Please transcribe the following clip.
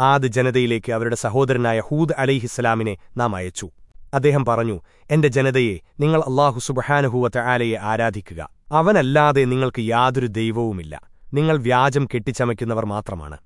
ആദ് ജനതയിലേക്ക് അവരുടെ സഹോദരനായ ഹൂദ് അലിഹിസ്സലാമിനെ നാം അയച്ചു. അദ്ദേഹം പറഞ്ഞു എന്റെ ജനതയെ നിങ്ങൾ അള്ളാഹു സുബഹാനുഹൂവത്തെ ആലയെ ആരാധിക്കുക. അവനല്ലാതെ നിങ്ങൾക്ക് യാതൊരു ദൈവവുമില്ല. നിങ്ങൾ വ്യാജം കെട്ടിച്ചമയ്ക്കുന്നവർ മാത്രമാണ്.